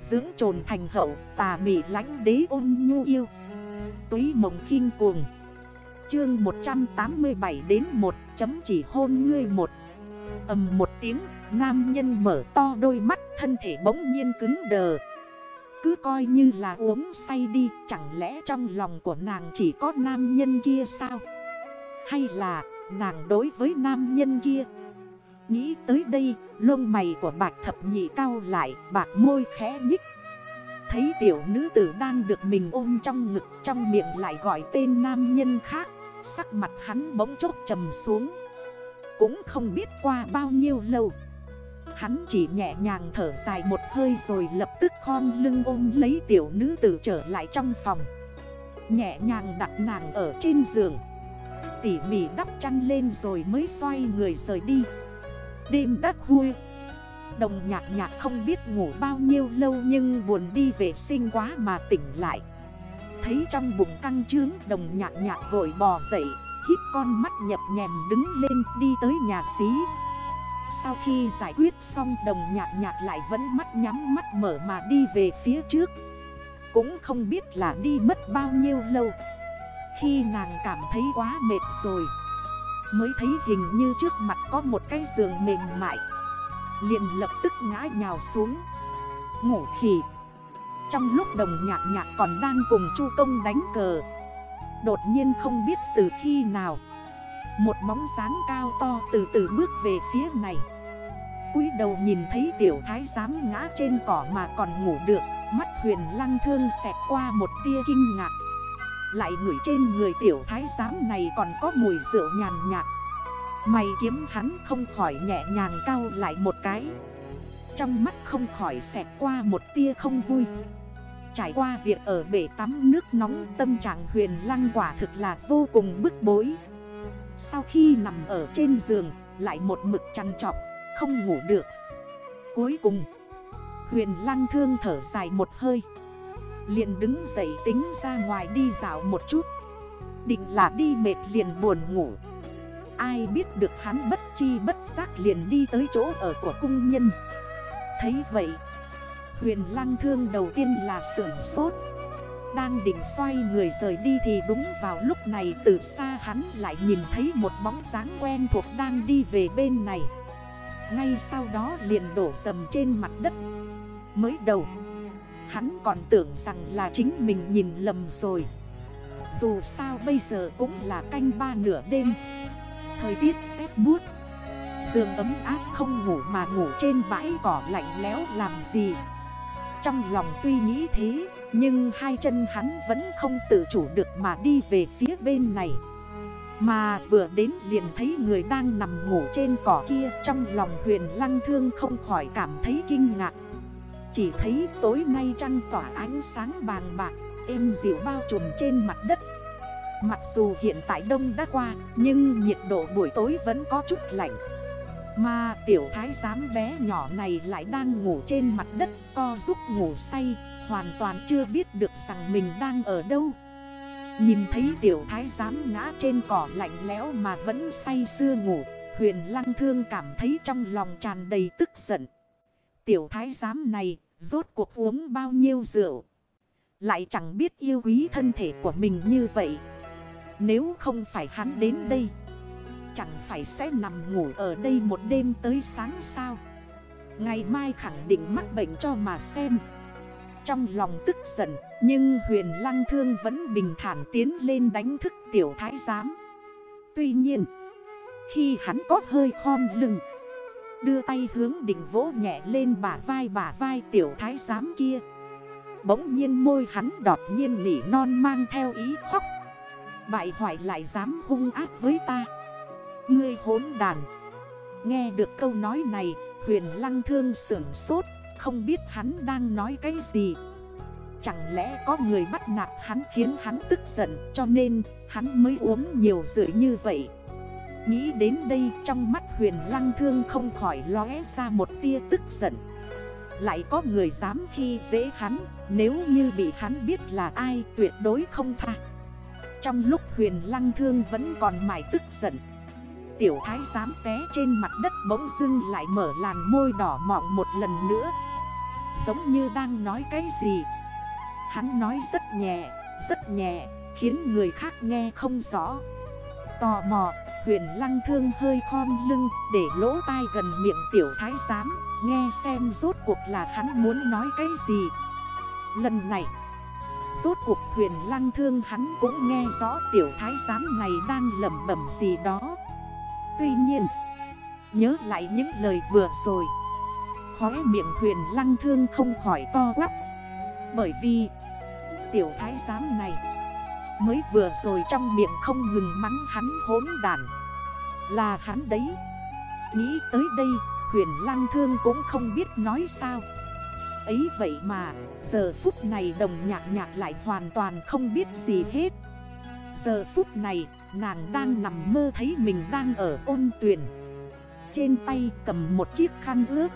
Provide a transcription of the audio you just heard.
Dưỡng trồn thành hậu, tà mị lánh đế ôn nhu yêu. Túy mộng khinh cuồng. Chương 187 đến 1 chấm chỉ hôn ngươi một. Ầm một tiếng, Nam nhân mở to đôi mắt, thân thể bỗng nhiên cứng đờ. Cứ coi như là uống say đi, Chẳng lẽ trong lòng của nàng chỉ có nam nhân kia sao? Hay là nàng đối với nam nhân kia Nghĩ tới đây, lông mày của bạc thập nhị cao lại, Bạc môi khẽ nhích. Thấy tiểu nữ tử đang được mình ôm trong ngực, Trong miệng lại gọi tên nam nhân khác, Sắc mặt hắn bỗng chốc trầm xuống. Cũng không biết qua bao nhiêu lâu, Hắn chỉ nhẹ nhàng thở dài một hơi rồi lập tức khom lưng ôm lấy tiểu nữ tử trở lại trong phòng. Nhẹ nhàng đặt nàng ở trên giường. Tỉ mỉ đắp chăn lên rồi mới xoay người rời đi. Đêm đắt khuya. Đồng nhạc nhạc không biết ngủ bao nhiêu lâu nhưng buồn đi vệ sinh quá mà tỉnh lại. Thấy trong bụng căng trướng, đồng nhạc nhạc vội bò dậy Hít con mắt nhập nhèm đứng lên đi tới nhà xí. Sau khi giải quyết xong, đồng nhạc nhạc lại vẫn mắt nhắm mắt mở mà đi về phía trước. Cũng không biết là đi mất bao nhiêu lâu. Khi nàng cảm thấy quá mệt rồi Mới thấy hình như trước mặt có một cái giường mềm mại. Liền lập tức ngã nhào xuống. Ngủ khỉ. Trong lúc đồng nhạc nhạc còn đang cùng chu công đánh cờ, Đột nhiên không biết từ khi nào, Một bóng sáng cao to từ từ bước về phía này. Cúi đầu nhìn thấy tiểu thái giám ngã trên cỏ mà còn ngủ được, Mắt huyền lăng thương xẹt qua một tia kinh ngạc. Lại ngửi trên người tiểu thái giám này còn có mùi rượu nhàn nhạt. Mày kiếm hắn không khỏi nhẹ nhàng cao lại một cái. Trong mắt không khỏi xẹt qua một tia không vui. Trải qua việc ở bể tắm nước nóng, tâm trạng huyền lăng quả thực là vô cùng bức bối. Sau khi nằm ở trên giường, lại một mực chăn trọc, không ngủ được. Cuối cùng, huyền lăng thương thở dài một hơi. Liền đứng dậy tính ra ngoài đi dạo một chút. Định là đi mệt liền buồn ngủ. Ai biết được hắn bất chi bất giác liền đi tới chỗ ở của cung nhân. Thấy vậy, Huyền lăng thương đầu tiên là sưởng sốt. Đang định xoay người rời đi thì đúng vào lúc này từ xa hắn lại nhìn thấy một bóng dáng quen thuộc đang đi về bên này. Ngay sau đó liền đổ dầm trên mặt đất. Mới đầu Hắn còn tưởng rằng là chính mình nhìn lầm rồi. Dù sao bây giờ cũng là canh ba nửa đêm. Thời tiết rét buốt. Giường ấm áp không ngủ mà ngủ trên bãi cỏ lạnh lẽo làm gì? Trong lòng tuy nghĩ thế, Nhưng hai chân hắn vẫn không tự chủ được mà đi về phía bên này. Mà vừa đến liền thấy người đang nằm ngủ trên cỏ kia, Trong lòng huyền lăng thương không khỏi cảm thấy kinh ngạc. Chỉ thấy tối nay trăng tỏa ánh sáng bàng bạc, Êm dịu bao trùm trên mặt đất. Mặc dù hiện tại đông đã qua, Nhưng nhiệt độ buổi tối vẫn có chút lạnh. Mà tiểu thái giám bé nhỏ này lại đang ngủ trên mặt đất, Co giúp ngủ say, Hoàn toàn chưa biết được rằng mình đang ở đâu. Nhìn thấy tiểu thái giám ngã trên cỏ lạnh lẽo mà vẫn say sưa ngủ, Huyền lăng thương cảm thấy trong lòng tràn đầy tức giận. Tiểu thái giám này, rốt cuộc uống bao nhiêu rượu? Lại chẳng biết yêu quý thân thể của mình như vậy. Nếu không phải hắn đến đây, Chẳng phải sẽ nằm ngủ ở đây một đêm tới sáng sao? Ngày mai khẳng định mắc bệnh cho mà xem. Trong lòng tức giận, Nhưng huyền lăng thương vẫn bình thản tiến lên đánh thức tiểu thái giám. Tuy nhiên, Khi hắn có hơi khom lưng Đưa tay hướng đỉnh vỗ nhẹ lên bả vai bả vai tiểu thái giám kia. Bỗng nhiên môi hắn đọt nhiên nỉ non mang theo ý khóc. Bại hoại lại dám hung ác với ta. Ngươi hốn đàn. Nghe được câu nói này, Huyền lăng thương sưởng sốt, Không biết hắn đang nói cái gì. Chẳng lẽ có người bắt nạt hắn khiến hắn tức giận, Cho nên hắn mới uống nhiều rượu như vậy. Nghĩ đến đây trong mắt huyền lăng thương không khỏi lóe ra một tia tức giận. Lại có người dám khi dễ hắn Nếu như bị hắn biết là ai tuyệt đối không tha. Trong lúc huyền lăng thương vẫn còn mải tức giận Tiểu thái dám té trên mặt đất bỗng dưng lại mở làn môi đỏ mọng một lần nữa. Giống như đang nói cái gì. Hắn nói rất nhẹ, rất nhẹ Khiến người khác nghe không rõ. Tò mò, huyền lăng thương hơi khom lưng Để lỗ tai gần miệng tiểu thái giám Nghe xem rốt cuộc là hắn muốn nói cái gì. Lần này Rốt cuộc huyền lăng thương hắn cũng nghe rõ tiểu thái giám này đang lầm bẩm gì đó. Tuy nhiên Nhớ lại những lời vừa rồi Khóe miệng huyền lăng thương không khỏi co quắp. Bởi vì Tiểu thái giám này Mới vừa rồi trong miệng không ngừng mắng hắn hốn đàn. Là hắn đấy. Nghĩ tới đây, huyền lăng thương cũng không biết nói sao. Ấy vậy mà, giờ phút này đồng nhạc nhạc lại hoàn toàn không biết gì hết. Giờ phút này, nàng đang nằm mơ thấy mình đang ở ôn tuyển. Trên tay cầm một chiếc khăn ướt.